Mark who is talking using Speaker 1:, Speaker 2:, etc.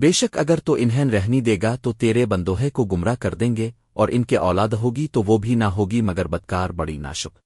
Speaker 1: بے شک اگر تو انہیں رہنی دے گا تو تیرے بندوہے کو گمراہ کر دیں گے اور ان کے اولاد ہوگی تو وہ بھی نہ ہوگی مگر بدکار بڑی ناشک۔